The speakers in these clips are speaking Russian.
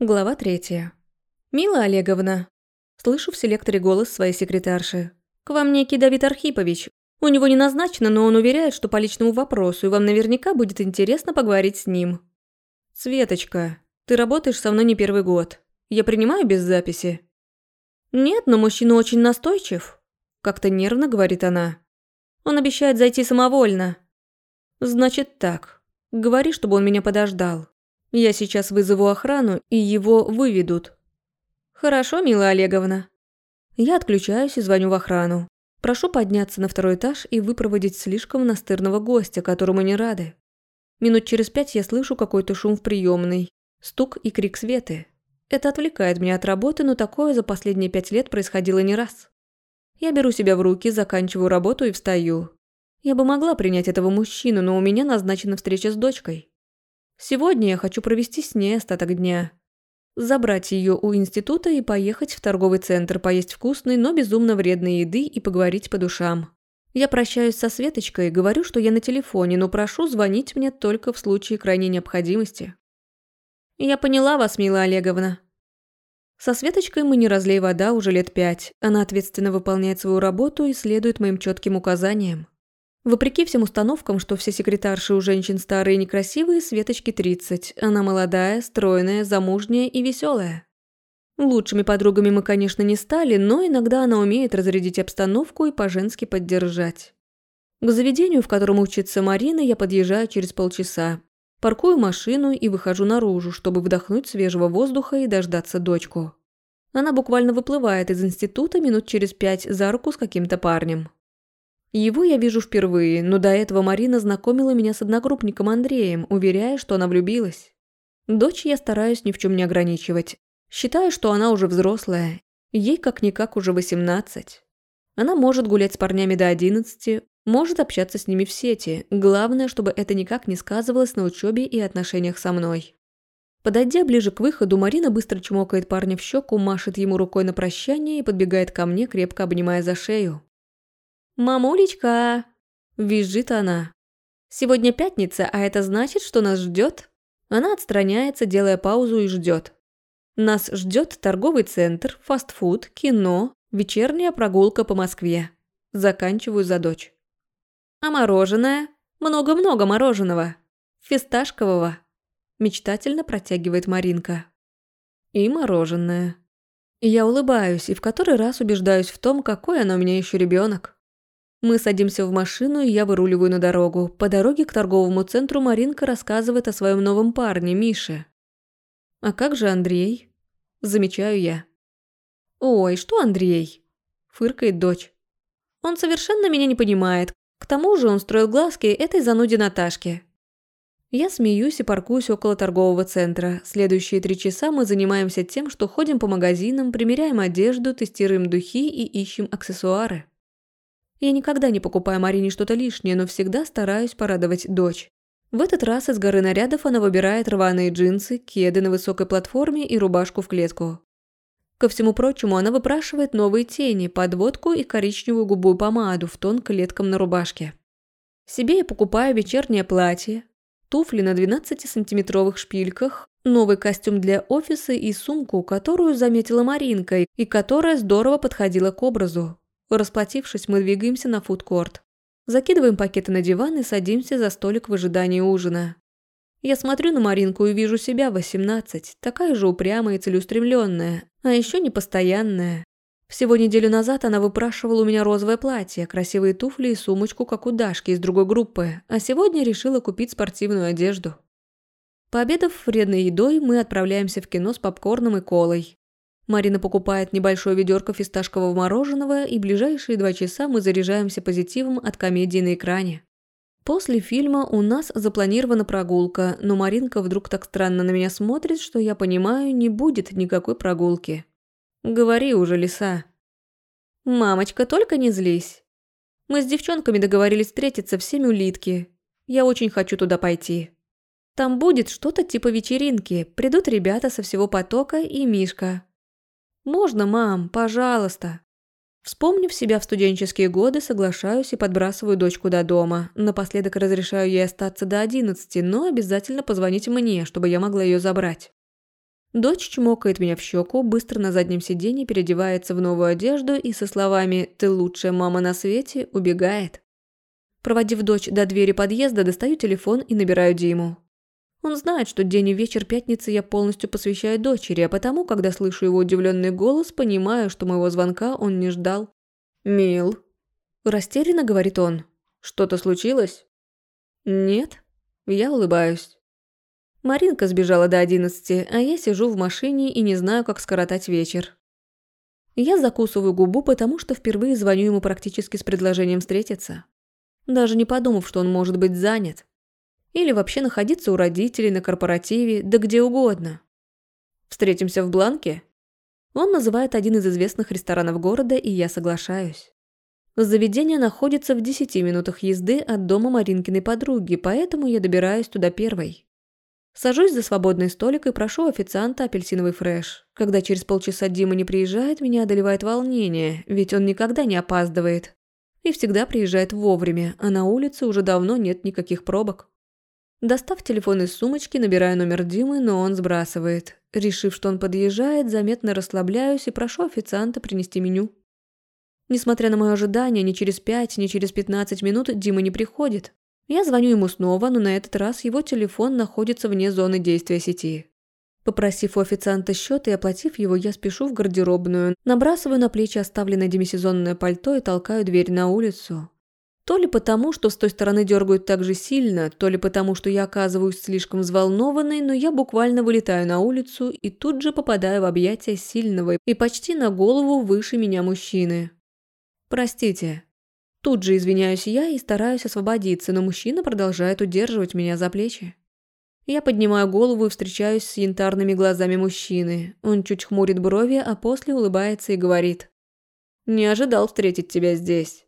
Глава третья. «Мила Олеговна». Слышу в селекторе голос своей секретарши. «К вам некий Давид Архипович. У него не назначено, но он уверяет, что по личному вопросу, и вам наверняка будет интересно поговорить с ним». «Светочка, ты работаешь со мной не первый год. Я принимаю без записи?» «Нет, но мужчина очень настойчив», – как-то нервно говорит она. «Он обещает зайти самовольно». «Значит так. Говори, чтобы он меня подождал. Я сейчас вызову охрану, и его выведут. Хорошо, Мила Олеговна. Я отключаюсь и звоню в охрану. Прошу подняться на второй этаж и выпроводить слишком настырного гостя, которому не рады. Минут через пять я слышу какой-то шум в приемной, стук и крик Светы. Это отвлекает меня от работы, но такое за последние пять лет происходило не раз. Я беру себя в руки, заканчиваю работу и встаю. Я бы могла принять этого мужчину, но у меня назначена встреча с дочкой. Сегодня я хочу провести с ней остаток дня. Забрать ее у института и поехать в торговый центр, поесть вкусной, но безумно вредной еды и поговорить по душам. Я прощаюсь со Светочкой и говорю, что я на телефоне, но прошу звонить мне только в случае крайней необходимости. Я поняла вас, Мила Олеговна. Со Светочкой мы не разлей вода уже лет пять. Она ответственно выполняет свою работу и следует моим четким указаниям. Вопреки всем установкам, что все секретарши у женщин старые и некрасивые, Светочке 30. Она молодая, стройная, замужняя и веселая. Лучшими подругами мы, конечно, не стали, но иногда она умеет разрядить обстановку и по-женски поддержать. К заведению, в котором учится Марина, я подъезжаю через полчаса. Паркую машину и выхожу наружу, чтобы вдохнуть свежего воздуха и дождаться дочку. Она буквально выплывает из института минут через пять за руку с каким-то парнем. Его я вижу впервые, но до этого Марина знакомила меня с одногруппником Андреем, уверяя, что она влюбилась. Дочь я стараюсь ни в чем не ограничивать. Считаю, что она уже взрослая. Ей как-никак уже 18. Она может гулять с парнями до 11, может общаться с ними в сети. Главное, чтобы это никак не сказывалось на учебе и отношениях со мной. Подойдя ближе к выходу, Марина быстро чмокает парня в щеку, машет ему рукой на прощание и подбегает ко мне, крепко обнимая за шею. «Мамулечка!» – визжит она. «Сегодня пятница, а это значит, что нас ждет?» Она отстраняется, делая паузу и ждет. Нас ждет торговый центр, фастфуд, кино, вечерняя прогулка по Москве. Заканчиваю за дочь. А мороженое? Много-много мороженого. Фисташкового. Мечтательно протягивает Маринка. И мороженое. Я улыбаюсь и в который раз убеждаюсь в том, какой она у меня еще ребенок. Мы садимся в машину, и я выруливаю на дорогу. По дороге к торговому центру Маринка рассказывает о своем новом парне, Мише. «А как же Андрей?» Замечаю я. «Ой, что Андрей?» Фыркает дочь. «Он совершенно меня не понимает. К тому же он строил глазки этой зануде Наташке». Я смеюсь и паркуюсь около торгового центра. Следующие три часа мы занимаемся тем, что ходим по магазинам, примеряем одежду, тестируем духи и ищем аксессуары. Я никогда не покупаю Марине что-то лишнее, но всегда стараюсь порадовать дочь. В этот раз из горы нарядов она выбирает рваные джинсы, кеды на высокой платформе и рубашку в клетку. Ко всему прочему, она выпрашивает новые тени, подводку и коричневую губую помаду в тон клеткам на рубашке. Себе я покупаю вечернее платье, туфли на 12-сантиметровых шпильках, новый костюм для офиса и сумку, которую заметила Маринка и которая здорово подходила к образу. Расплатившись, мы двигаемся на фудкорт. Закидываем пакеты на диван и садимся за столик в ожидании ужина. Я смотрю на Маринку и вижу себя 18, такая же упрямая и целеустремленная, а еще непостоянная. Всего неделю назад она выпрашивала у меня розовое платье, красивые туфли и сумочку, как у Дашки из другой группы, а сегодня решила купить спортивную одежду. Пообедав вредной едой, мы отправляемся в кино с попкорном и колой. Марина покупает небольшое ведерко фисташкового мороженого, и ближайшие два часа мы заряжаемся позитивом от комедии на экране. После фильма у нас запланирована прогулка, но Маринка вдруг так странно на меня смотрит, что я понимаю, не будет никакой прогулки. Говори уже, лиса. Мамочка, только не злись. Мы с девчонками договорились встретиться в семь улитки. Я очень хочу туда пойти. Там будет что-то типа вечеринки, придут ребята со всего потока и Мишка. «Можно, мам, пожалуйста». Вспомнив себя в студенческие годы, соглашаюсь и подбрасываю дочку до дома. Напоследок разрешаю ей остаться до одиннадцати, но обязательно позвонить мне, чтобы я могла ее забрать. Дочь чмокает меня в щеку, быстро на заднем сиденье переодевается в новую одежду и со словами «ты лучшая мама на свете» убегает. Проводив дочь до двери подъезда, достаю телефон и набираю Диму. Он знает, что день и вечер пятницы я полностью посвящаю дочери, а потому, когда слышу его удивленный голос, понимаю, что моего звонка он не ждал. «Мил», – растерянно говорит он. «Что-то случилось?» «Нет». Я улыбаюсь. Маринка сбежала до одиннадцати, а я сижу в машине и не знаю, как скоротать вечер. Я закусываю губу, потому что впервые звоню ему практически с предложением встретиться. Даже не подумав, что он может быть занят. Или вообще находиться у родителей на корпоративе, да где угодно. Встретимся в Бланке? Он называет один из известных ресторанов города, и я соглашаюсь. Заведение находится в 10 минутах езды от дома Маринкиной подруги, поэтому я добираюсь туда первой. Сажусь за свободный столик и прошу официанта апельсиновый фреш. Когда через полчаса Дима не приезжает, меня одолевает волнение, ведь он никогда не опаздывает. И всегда приезжает вовремя, а на улице уже давно нет никаких пробок. Достав телефон из сумочки, набираю номер Димы, но он сбрасывает. Решив, что он подъезжает, заметно расслабляюсь и прошу официанта принести меню. Несмотря на мое ожидание, ни через пять, ни через пятнадцать минут Дима не приходит. Я звоню ему снова, но на этот раз его телефон находится вне зоны действия сети. Попросив у официанта счет и оплатив его, я спешу в гардеробную, набрасываю на плечи оставленное демисезонное пальто и толкаю дверь на улицу. То ли потому, что с той стороны дергают так же сильно, то ли потому, что я оказываюсь слишком взволнованной, но я буквально вылетаю на улицу и тут же попадаю в объятия сильного и почти на голову выше меня мужчины. «Простите», Тут же извиняюсь я и стараюсь освободиться, но мужчина продолжает удерживать меня за плечи. Я поднимаю голову и встречаюсь с янтарными глазами мужчины. Он чуть хмурит брови, а после улыбается и говорит. «Не ожидал встретить тебя здесь».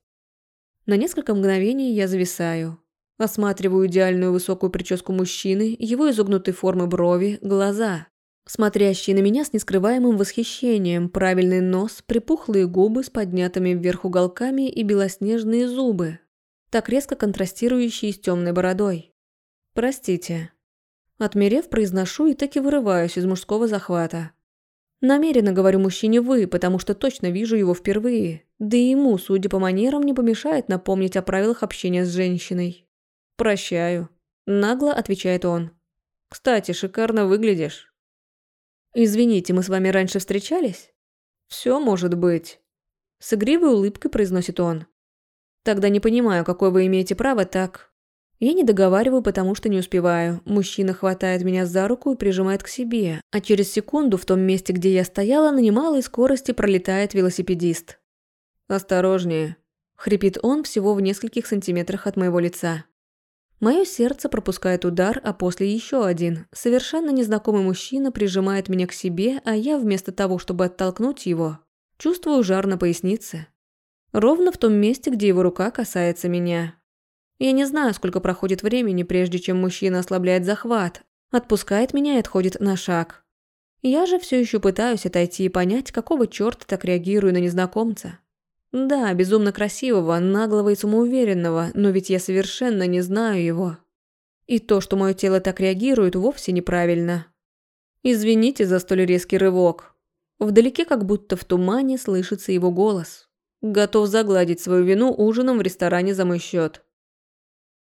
На несколько мгновений я зависаю. Осматриваю идеальную высокую прическу мужчины, его изогнутой формы брови, глаза смотрящий на меня с нескрываемым восхищением, правильный нос, припухлые губы с поднятыми вверх уголками и белоснежные зубы, так резко контрастирующие с темной бородой. «Простите». Отмерев, произношу и таки вырываюсь из мужского захвата. Намеренно говорю мужчине «вы», потому что точно вижу его впервые, да и ему, судя по манерам, не помешает напомнить о правилах общения с женщиной. «Прощаю», – нагло отвечает он. «Кстати, шикарно выглядишь». «Извините, мы с вами раньше встречались?» «Все может быть», – с игривой улыбкой произносит он. «Тогда не понимаю, какое вы имеете право так...» Я не договариваю, потому что не успеваю. Мужчина хватает меня за руку и прижимает к себе, а через секунду в том месте, где я стояла, на немалой скорости пролетает велосипедист. «Осторожнее», – хрипит он всего в нескольких сантиметрах от моего лица. Мое сердце пропускает удар, а после еще один. Совершенно незнакомый мужчина прижимает меня к себе, а я вместо того, чтобы оттолкнуть его, чувствую жар на пояснице. Ровно в том месте, где его рука касается меня. Я не знаю, сколько проходит времени, прежде чем мужчина ослабляет захват, отпускает меня и отходит на шаг. Я же все еще пытаюсь отойти и понять, какого черта так реагирую на незнакомца. Да, безумно красивого, наглого и самоуверенного, но ведь я совершенно не знаю его. И то, что мое тело так реагирует, вовсе неправильно. Извините за столь резкий рывок. Вдалеке, как будто в тумане, слышится его голос. Готов загладить свою вину ужином в ресторане за мой счет.